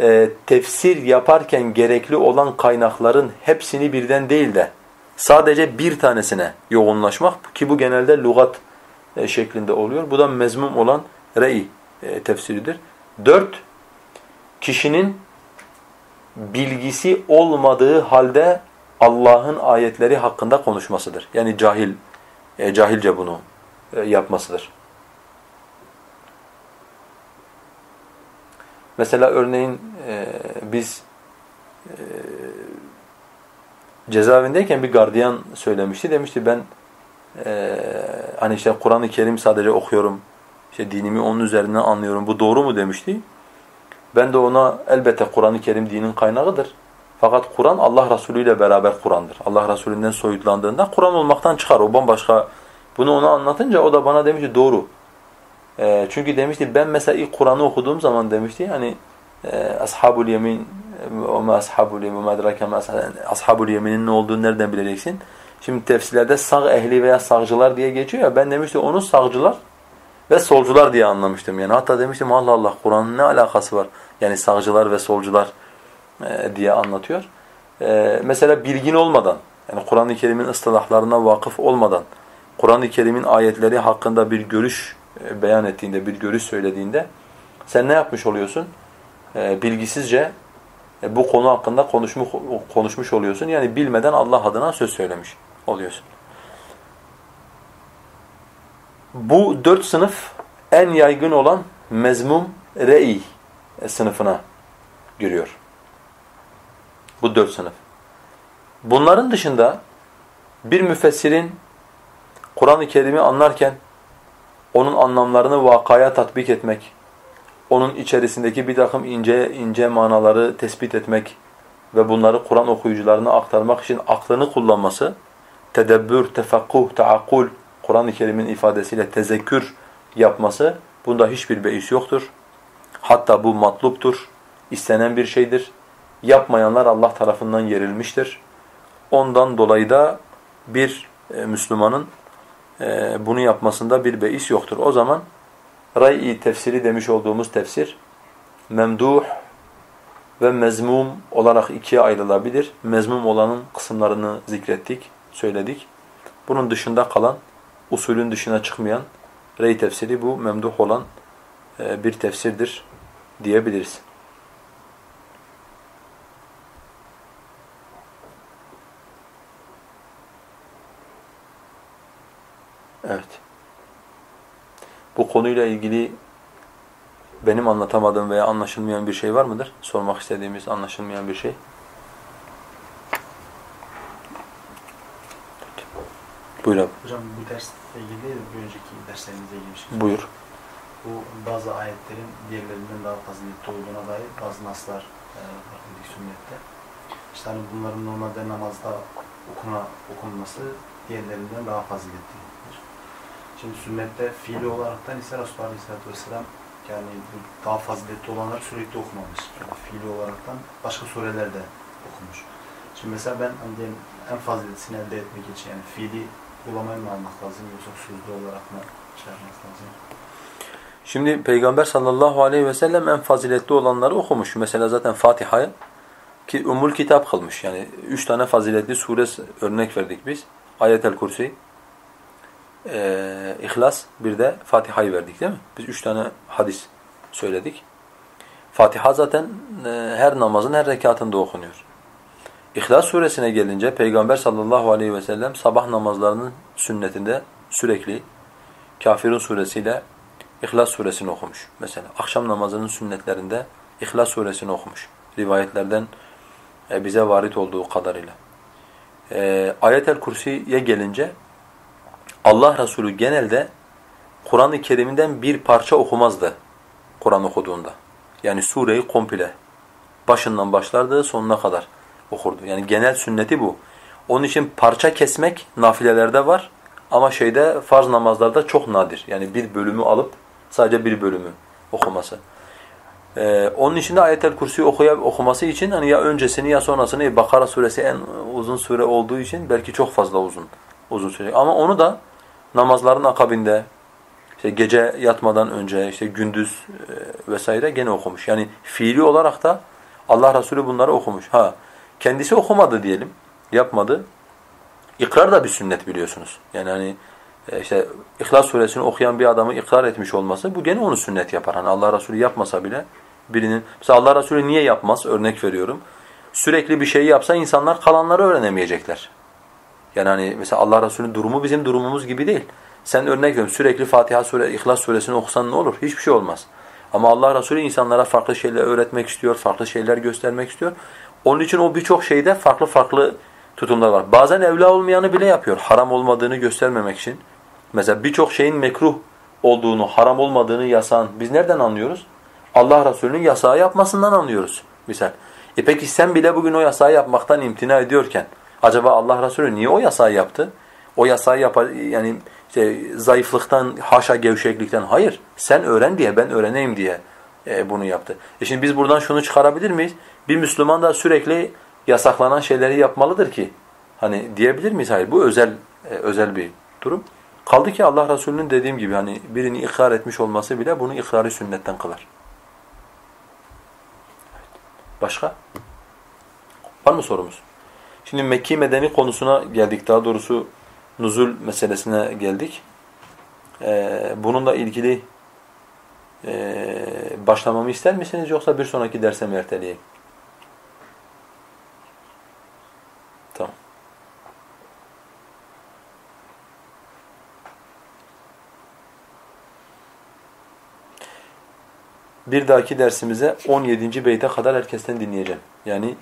Speaker 1: e, tefsir yaparken gerekli olan kaynakların hepsini birden değil de sadece bir tanesine yoğunlaşmak ki bu genelde lügat e, şeklinde oluyor. Bu da mezmum olan rey e, tefsiridir. Dört, kişinin bilgisi olmadığı halde Allah'ın ayetleri hakkında konuşmasıdır. Yani cahil, e, cahilce bunu yapmasıdır. Mesela örneğin biz cezaevindeyken bir gardiyan söylemişti. Demişti ben e, hani işte Kur'an-ı Kerim sadece okuyorum, işte dinimi onun üzerinden anlıyorum. Bu doğru mu demişti. Ben de ona elbette Kur'an-ı Kerim dinin kaynağıdır. Fakat Kur'an Allah Resulü ile beraber Kur'an'dır. Allah Resulü'nden soyutlandığında Kur'an olmaktan çıkar. O bambaşka. Bunu ona anlatınca o da bana demişti doğru. E, çünkü demişti ben mesela ilk Kur'an'ı okuduğum zaman demişti hani e, ashabul yemin yemin ma adrake ma ashabul yeminin ne olduğunu nereden bileceksin? Şimdi tefsirlerde sağ ehli veya sağcılar diye geçiyor ya ben demiştim onu sağcılar ve solcular diye anlamıştım. Yani hatta demiştim Allah Allah Kur'an'ın ne alakası var? Yani sağcılar ve solcular e, diye anlatıyor. E, mesela bilgin olmadan, yani Kur'an-ı Kerim'in ıstılahlarına vakıf olmadan, Kur'an-ı Kerim'in ayetleri hakkında bir görüş e, beyan ettiğinde, bir görüş söylediğinde sen ne yapmış oluyorsun? E, bilgisizce bu konu hakkında konuşmuş, konuşmuş oluyorsun. Yani bilmeden Allah adına söz söylemiş oluyorsun. Bu dört sınıf en yaygın olan mezmum re'i sınıfına giriyor. Bu dört sınıf. Bunların dışında bir müfessirin Kur'an-ı Kerim'i anlarken onun anlamlarını vakaya tatbik etmek, onun içerisindeki bir takım ince ince manaları tespit etmek ve bunları Kur'an okuyucularına aktarmak için aklını kullanması, tedebbür, tefakkuh, taakkul Kur'an-ı Kerim'in ifadesiyle tezekkür yapması bunda hiçbir beis yoktur. Hatta bu matluptur, istenen bir şeydir. Yapmayanlar Allah tarafından yerilmiştir. Ondan dolayı da bir e, Müslümanın e, bunu yapmasında bir beis yoktur. O zaman ray tefsiri demiş olduğumuz tefsir memduh ve mezmum olarak ikiye ayrılabilir. Mezmum olanın kısımlarını zikrettik, söyledik. Bunun dışında kalan usulün dışına çıkmayan rey tefsiri bu memduh olan e, bir tefsirdir diyebiliriz. Evet. Bu konuyla ilgili benim anlatamadığım veya anlaşılmayan bir şey var mıdır? Sormak istediğimiz anlaşılmayan bir şey. Buyur abi.
Speaker 2: Hocam bu dersle ilgili değil bir önceki derslerimizle ilgili bir şey.
Speaker 1: Buyur.
Speaker 2: Bu bazı ayetlerin diğerlerinden daha faziletli olduğuna dair bazı naslar e, sünnette. İşte hani bunların normalde namazda okuna, okunması diğerlerinden daha faziletlidir. Şimdi sünnette fiili olaraktan ise Resulullah Aleyhisselatü Vesselam yani daha faziletli olanlar sürekli okumamış. Yani fiili olaraktan başka surelerde okumuş. Şimdi mesela ben hani diyelim, en faziletlisini elde etmek için yani fiili uygulamayı mı almak lazım yoksa sözlü olarak mı şey yapmak lazım?
Speaker 1: Şimdi Peygamber sallallahu aleyhi ve sellem en faziletli olanları okumuş. Mesela zaten Fatiha'yı ki umul kitap kılmış. Yani üç tane faziletli sure örnek verdik biz. Ayet-el Kursi, e, İhlas, bir de Fatiha'yı verdik değil mi? Biz üç tane hadis söyledik. Fatiha zaten e, her namazın her rekatında okunuyor. İhlas suresine gelince Peygamber sallallahu aleyhi ve sellem sabah namazlarının sünnetinde sürekli Kafirun suresiyle İhlas suresini okumuş mesela. Akşam namazının sünnetlerinde İhlas suresini okumuş. Rivayetlerden e, bize varit olduğu kadarıyla. E, Ayet-el Kursi'ye gelince Allah Resulü genelde Kur'an-ı Kerim'den bir parça okumazdı Kur'an okuduğunda. Yani sureyi komple başından başlardı sonuna kadar okurdu. Yani genel sünneti bu. Onun için parça kesmek nafilelerde var ama şeyde farz namazlarda çok nadir. Yani bir bölümü alıp sadece bir bölümü okuması. Ee, onun için de Ayet-el Kursi'yi okuması için hani ya öncesini ya sonrasını Bakara suresi en uzun sure olduğu için belki çok fazla uzun uzun süre. Ama onu da namazların akabinde işte gece yatmadan önce işte gündüz e, vesaire gene okumuş. Yani fiili olarak da Allah Resulü bunları okumuş. Ha kendisi okumadı diyelim. Yapmadı. İkrar da bir sünnet biliyorsunuz. Yani hani e, işte İhlas suresini okuyan bir adamı ikrar etmiş olması bu gene onu sünnet yapar. Hani Allah Resulü yapmasa bile birinin mesela Allah Resulü niye yapmaz? Örnek veriyorum. Sürekli bir şey yapsa insanlar kalanları öğrenemeyecekler. Yani hani mesela Allah Resulü'nün durumu bizim durumumuz gibi değil. Sen örnek veriyorum sürekli Fatiha sure, İhlas suresini okusan ne olur? Hiçbir şey olmaz. Ama Allah Resulü insanlara farklı şeyler öğretmek istiyor, farklı şeyler göstermek istiyor. Onun için o birçok şeyde farklı farklı tutumlar var. Bazen evla olmayanı bile yapıyor. Haram olmadığını göstermemek için. Mesela birçok şeyin mekruh olduğunu, haram olmadığını yasan biz nereden anlıyoruz? Allah Resulü'nün yasağı yapmasından anlıyoruz misal. E peki sen bile bugün o yasağı yapmaktan imtina ediyorken acaba Allah Resulü niye o yasağı yaptı? O yasağı yapar yani işte zayıflıktan, haşa gevşeklikten hayır. Sen öğren diye ben öğreneyim diye e, bunu yaptı. E şimdi biz buradan şunu çıkarabilir miyiz? Bir Müslüman da sürekli yasaklanan şeyleri yapmalıdır ki hani diyebilir miyiz? Hayır. Bu özel e, özel bir durum. Kaldı ki Allah Resulü'nün dediğim gibi hani birini ikrar etmiş olması bile bunu ikrarı sünnetten kılar. Başka? Var mı sorumuz? Şimdi Mekki medeni konusuna geldik. Daha doğrusu nuzul meselesine geldik. Ee, bununla ilgili e, başlamamı ister misiniz yoksa bir sonraki derse mi erteleyeyim? Tamam. Bir dahaki dersimize 17. beyte kadar herkesten dinleyeceğim. Yani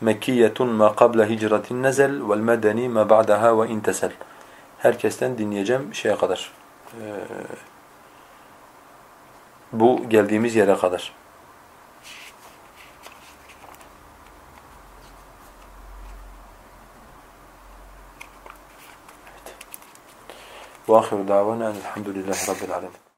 Speaker 1: Mekkiyetun ma qabla hicretin nezel vel medeni ma ba'daha ve intesel. Herkesten dinleyeceğim şeye kadar. Ee, bu geldiğimiz yere kadar. وآخر دعوانا أن الحمد لله رب العالمين